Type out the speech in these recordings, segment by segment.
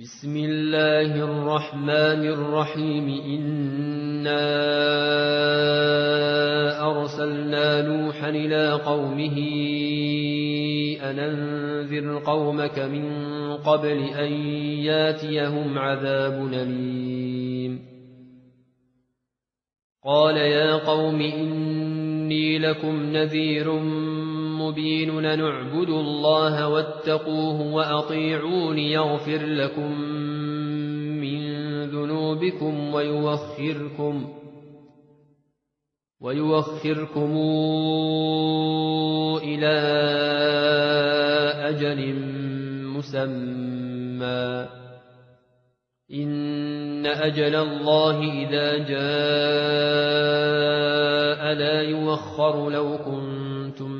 بسم الله الرحمن الرحيم. إنا أرسلنا نوحا إلى قومه أن أنذر قومك من قبل أن ياتيهم عذاب أليم. قال يا قوم إني لكم نذير مبين لنعبد الله واتقوه وأطيعون يغفر لكم من ذنوبكم ويوخركم ويوخركم إلى أجل مسمى. إن أجل الله إذا جاء لا يوخر لو كنتم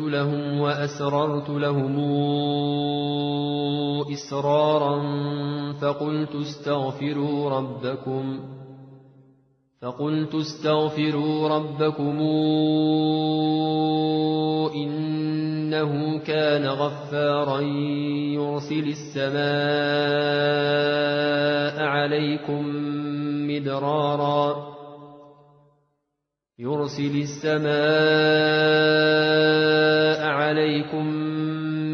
لهم وأسررت لهم إسرارا فقلت استغفروا ربكم فقلت استغفروا ربكم إنه كان غفارا يرسل السماء عليكم مدرارا يرسل السماء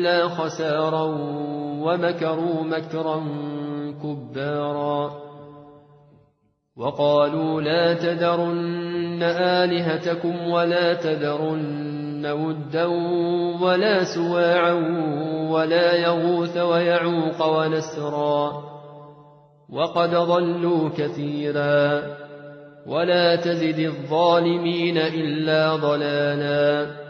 إلا خسارا ومكروا مكرا كبارا. وقالوا لا تذرن آلهتكم ولا تذرن ودا ولا سواعا ولا يغوث ويعوق ونسرا. وقد ضلوا كثيرا. ولا تزد الظالمين إلا ضلالا.